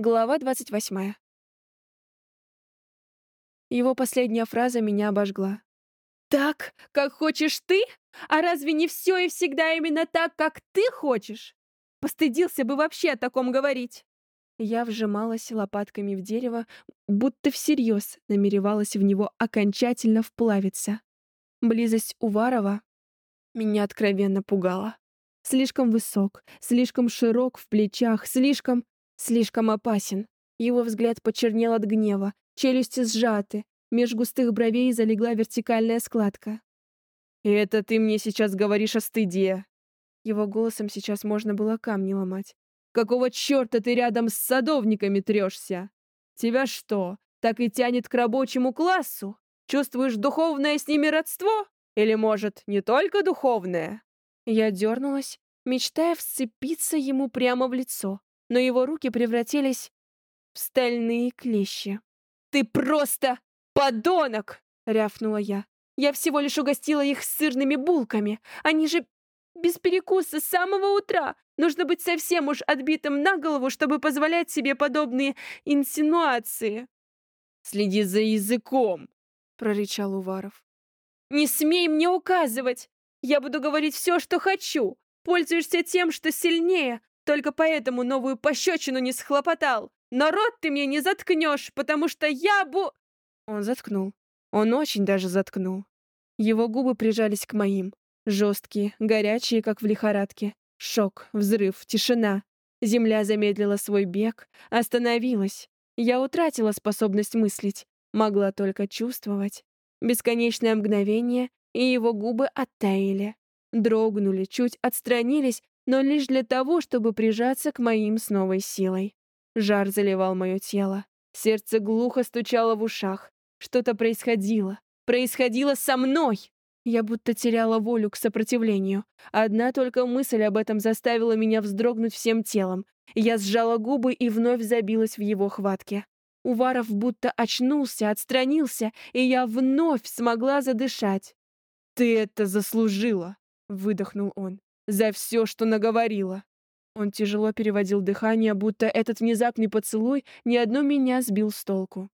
Глава 28. Его последняя фраза меня обожгла. «Так, как хочешь ты? А разве не все и всегда именно так, как ты хочешь? Постыдился бы вообще о таком говорить!» Я вжималась лопатками в дерево, будто всерьез намеревалась в него окончательно вплавиться. Близость Уварова меня откровенно пугала. Слишком высок, слишком широк в плечах, слишком, слишком опасен. Его взгляд почернел от гнева, челюсти сжаты, меж густых бровей залегла вертикальная складка. «И это ты мне сейчас говоришь о стыде?» Его голосом сейчас можно было камни ломать. «Какого черта ты рядом с садовниками трешься? Тебя что, так и тянет к рабочему классу? Чувствуешь духовное с ними родство? Или, может, не только духовное?» Я дернулась, мечтая вцепиться ему прямо в лицо, но его руки превратились в стальные клещи. «Ты просто подонок!» — рявкнула я. «Я всего лишь угостила их сырными булками. Они же без перекуса с самого утра. Нужно быть совсем уж отбитым на голову, чтобы позволять себе подобные инсинуации». «Следи за языком!» — прорычал Уваров. «Не смей мне указывать! Я буду говорить все, что хочу. Пользуешься тем, что сильнее, только поэтому новую пощечину не схлопотал. Но рот ты мне не заткнешь, потому что я бу...» Он заткнул. Он очень даже заткнул. Его губы прижались к моим. Жесткие, горячие, как в лихорадке. Шок, взрыв, тишина. Земля замедлила свой бег, остановилась. Я утратила способность мыслить, могла только чувствовать. Бесконечное мгновение, и его губы оттаяли. Дрогнули, чуть отстранились, но лишь для того, чтобы прижаться к моим с новой силой. Жар заливал мое тело. Сердце глухо стучало в ушах. Что-то происходило. Происходило со мной! Я будто теряла волю к сопротивлению. Одна только мысль об этом заставила меня вздрогнуть всем телом. Я сжала губы и вновь забилась в его хватке. Уваров будто очнулся, отстранился, и я вновь смогла задышать. «Ты это заслужила!» — выдохнул он. «За все, что наговорила!» Он тяжело переводил дыхание, будто этот внезапный поцелуй ни одно меня сбил с толку.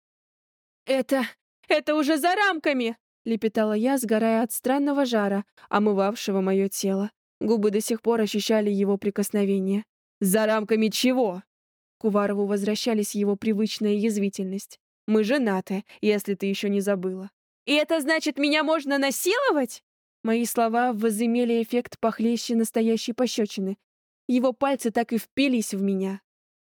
«Это... это уже за рамками!» — лепетала я, сгорая от странного жара, омывавшего мое тело. Губы до сих пор ощущали его прикосновение. «За рамками чего?» К Уварову возвращались его привычная язвительность. «Мы женаты, если ты еще не забыла». «И это значит, меня можно насиловать?» Мои слова возымели эффект похлеще настоящей пощечины. Его пальцы так и впились в меня.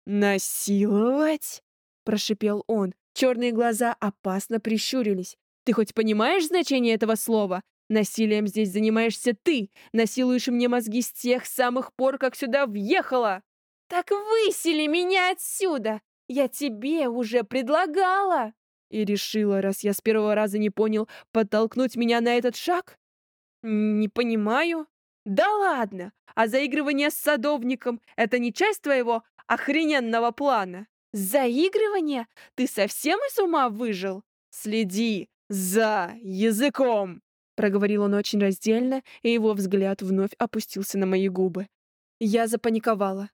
«Насиловать?» — прошипел он. Черные глаза опасно прищурились. «Ты хоть понимаешь значение этого слова? Насилием здесь занимаешься ты. Насилуешь мне мозги с тех самых пор, как сюда въехала!» «Так высели меня отсюда! Я тебе уже предлагала!» И решила, раз я с первого раза не понял, подтолкнуть меня на этот шаг? Не понимаю. Да ладно, а заигрывание с садовником — это не часть твоего охрененного плана? Заигрывание? Ты совсем из ума выжил? Следи за языком! Проговорил он очень раздельно, и его взгляд вновь опустился на мои губы. Я запаниковала.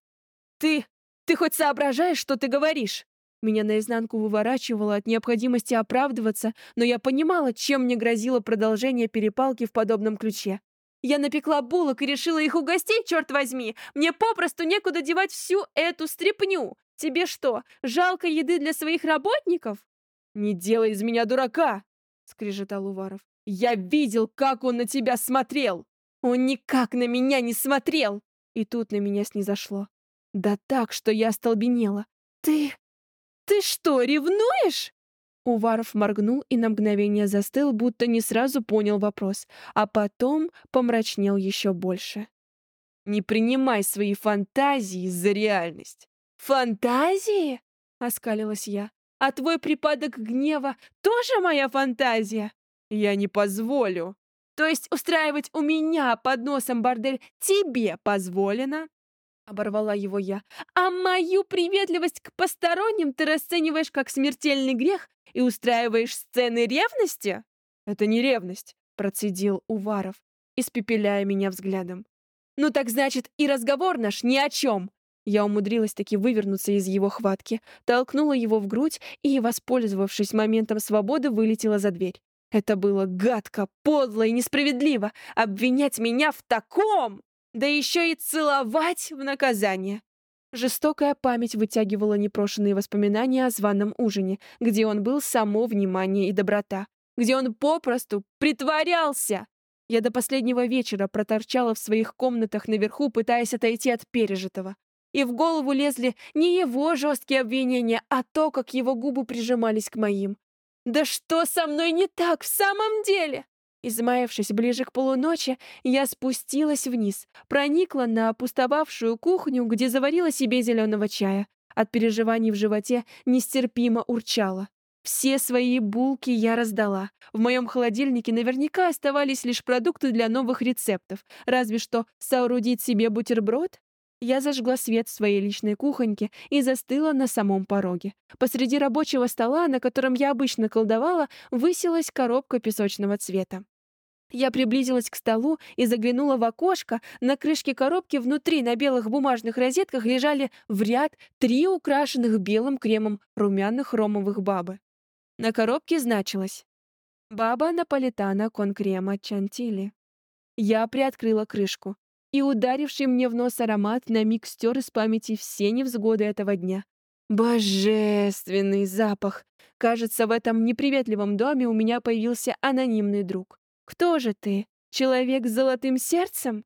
«Ты... ты хоть соображаешь, что ты говоришь?» Меня наизнанку выворачивало от необходимости оправдываться, но я понимала, чем мне грозило продолжение перепалки в подобном ключе. Я напекла булок и решила их угостить, черт возьми! Мне попросту некуда девать всю эту стряпню! Тебе что, жалко еды для своих работников? «Не делай из меня дурака!» — скрежетал Уваров. «Я видел, как он на тебя смотрел!» «Он никак на меня не смотрел!» И тут на меня снизошло. Да так, что я остолбенела. «Ты... ты что, ревнуешь?» Уваров моргнул и на мгновение застыл, будто не сразу понял вопрос, а потом помрачнел еще больше. «Не принимай свои фантазии за реальность!» «Фантазии?» — оскалилась я. «А твой припадок гнева тоже моя фантазия?» «Я не позволю!» «То есть устраивать у меня под носом бордель тебе позволено?» — оборвала его я. «А мою приветливость к посторонним ты расцениваешь как смертельный грех и устраиваешь сцены ревности?» «Это не ревность», — процедил Уваров, испепеляя меня взглядом. «Ну так значит, и разговор наш ни о чем. Я умудрилась таки вывернуться из его хватки, толкнула его в грудь и, воспользовавшись моментом свободы, вылетела за дверь. Это было гадко, подло и несправедливо обвинять меня в таком, да еще и целовать в наказание. Жестокая память вытягивала непрошенные воспоминания о званом ужине, где он был само внимание и доброта, где он попросту притворялся. Я до последнего вечера проторчала в своих комнатах наверху, пытаясь отойти от пережитого. И в голову лезли не его жесткие обвинения, а то, как его губы прижимались к моим. «Да что со мной не так в самом деле?» Измаявшись ближе к полуночи, я спустилась вниз, проникла на опустовавшую кухню, где заварила себе зеленого чая. От переживаний в животе нестерпимо урчала. Все свои булки я раздала. В моем холодильнике наверняка оставались лишь продукты для новых рецептов. Разве что соорудить себе бутерброд? Я зажгла свет в своей личной кухоньке и застыла на самом пороге. Посреди рабочего стола, на котором я обычно колдовала, высилась коробка песочного цвета. Я приблизилась к столу и заглянула в окошко. На крышке коробки внутри на белых бумажных розетках лежали в ряд три украшенных белым кремом румяных ромовых бабы. На коробке значилось «Баба Наполитана кон крема чантили». Я приоткрыла крышку, и ударивший мне в нос аромат на миг стер из памяти все невзгоды этого дня. Божественный запах! Кажется, в этом неприветливом доме у меня появился анонимный друг. Кто же ты? Человек с золотым сердцем?